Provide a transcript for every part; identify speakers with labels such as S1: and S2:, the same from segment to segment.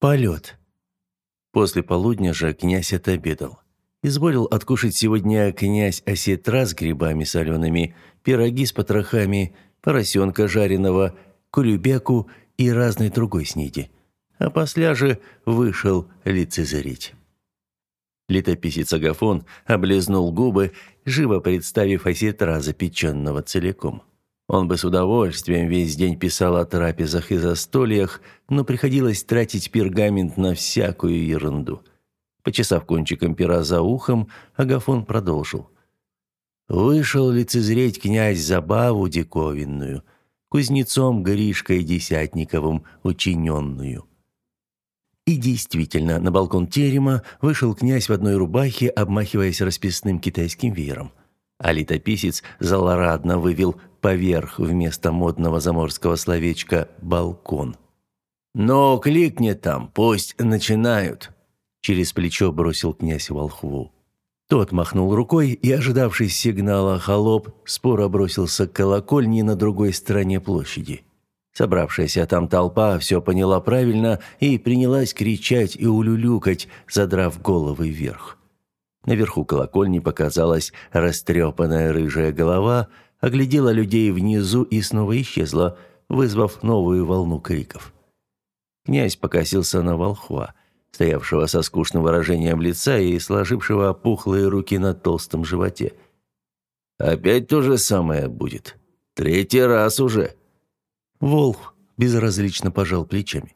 S1: Полет. После полудня же князь отобедал. Изволил откушать сегодня князь осетра с грибами солеными, пироги с потрохами, поросенка жареного, кулебяку и разной другой снеди. А после же вышел лицезреть. Летописец Агафон облизнул губы, живо представив осетра запеченного целиком. Он бы с удовольствием весь день писал о трапезах и застольях, но приходилось тратить пергамент на всякую ерунду. Почесав кончиком пера за ухом, Агафон продолжил. «Вышел лицезреть князь забаву диковинную, кузнецом Гришкой Десятниковым учиненную». И действительно, на балкон терема вышел князь в одной рубахе, обмахиваясь расписным китайским веером. А летописец злорадно вывел поверх вместо модного заморского словечка «балкон». «Но кликни там, пусть начинают», — через плечо бросил князь волхву. Тот махнул рукой, и, ожидавший сигнала холоп, споро бросился к колокольне на другой стороне площади. Собравшаяся там толпа все поняла правильно и принялась кричать и улюлюкать, задрав головы вверх. Наверху колокольни показалась растрепанная рыжая голова — оглядела людей внизу и снова исчезла, вызвав новую волну криков. Князь покосился на волхва, стоявшего со скучным выражением лица и сложившего опухлые руки на толстом животе. «Опять то же самое будет. Третий раз уже». Волх безразлично пожал плечами.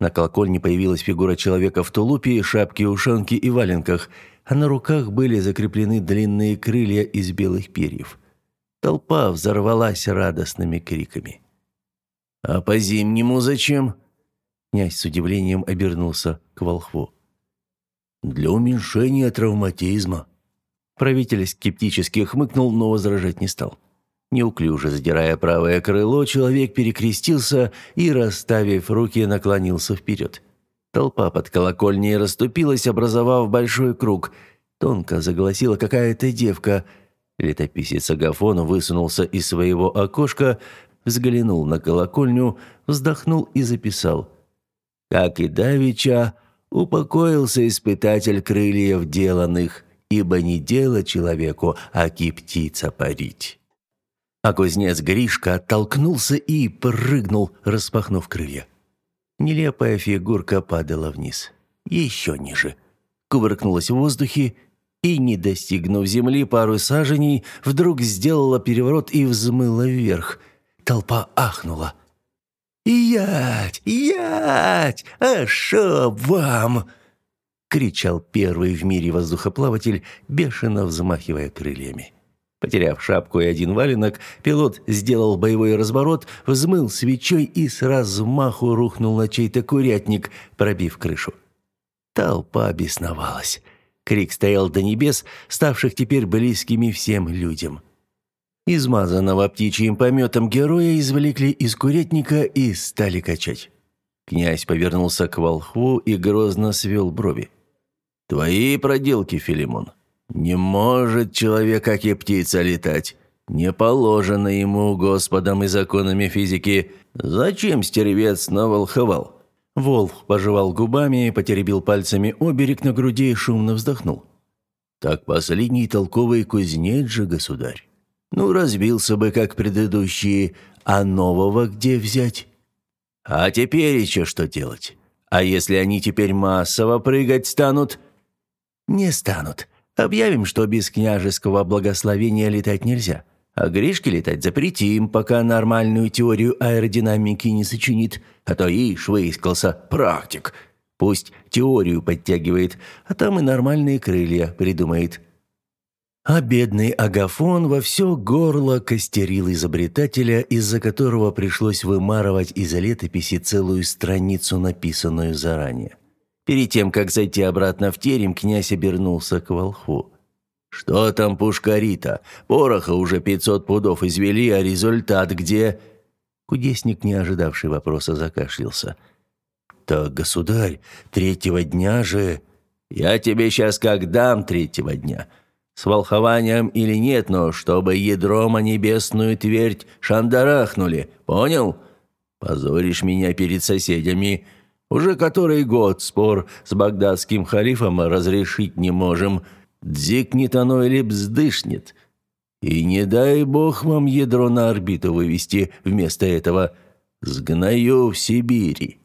S1: На колокольне появилась фигура человека в тулупе, шапке, ушанке и валенках, а на руках были закреплены длинные крылья из белых перьев. Толпа взорвалась радостными криками. «А по-зимнему зачем?» Князь с удивлением обернулся к волхву. «Для уменьшения травматизма». Правитель скептически хмыкнул, но возражать не стал. Неуклюже задирая правое крыло, человек перекрестился и, расставив руки, наклонился вперед. Толпа под колокольней расступилась, образовав большой круг. Тонко заголосила какая-то девка – Летописец Агафон высунулся из своего окошка, взглянул на колокольню, вздохнул и записал. «Как и давеча, упокоился испытатель крыльев деланных, ибо не дело человеку, а птица парить». А кузнец Гришка оттолкнулся и прыгнул, распахнув крылья. Нелепая фигурка падала вниз. Еще ниже. Кувыркнулась в воздухе и, не достигнув земли пару саженей, вдруг сделала переворот и взмыла вверх. Толпа ахнула. «Ять! Ять! А шо вам?» — кричал первый в мире воздухоплаватель, бешено взмахивая крыльями. Потеряв шапку и один валенок, пилот сделал боевой разворот, взмыл свечой и с размаху рухнул на чей-то курятник, пробив крышу. Толпа бесновалась. Крик стоял до небес, ставших теперь близкими всем людям. Измазанного птичьим пометом героя извлекли из курятника и стали качать. Князь повернулся к волхву и грозно свел брови. «Твои проделки, Филимон. Не может человек, как и птица, летать. Не положено ему Господом и законами физики. Зачем стервец наволховал?» Волх пожевал губами, потеребил пальцами оберег на груди и шумно вздохнул. «Так последний толковый кузнец же, государь. Ну, разбился бы, как предыдущие, а нового где взять? А теперь еще что делать? А если они теперь массово прыгать станут?» «Не станут. Объявим, что без княжеского благословения летать нельзя. А Гришке летать запретим, пока нормальную теорию аэродинамики не сочинит. А то ишь выискался практик. Пусть теорию подтягивает, а там и нормальные крылья придумает. А бедный Агафон во все горло костерил изобретателя, из-за которого пришлось вымарывать из летописи целую страницу, написанную заранее. Перед тем, как зайти обратно в терем, князь обернулся к волхву. «Что там пушкарита? Пороха уже пятьсот пудов извели, а результат где?» Кудесник, не ожидавший вопроса, закашлялся. «Так, государь, третьего дня же...» «Я тебе сейчас как дам третьего дня. С волхованием или нет, но чтобы ядром о небесную твердь шандарахнули, понял? Позоришь меня перед соседями. Уже который год спор с багдадским халифом разрешить не можем. Дзикнет оно или бздышнет. И не дай бог вам ядро на орбиту вывести вместо этого. Сгною в Сибири».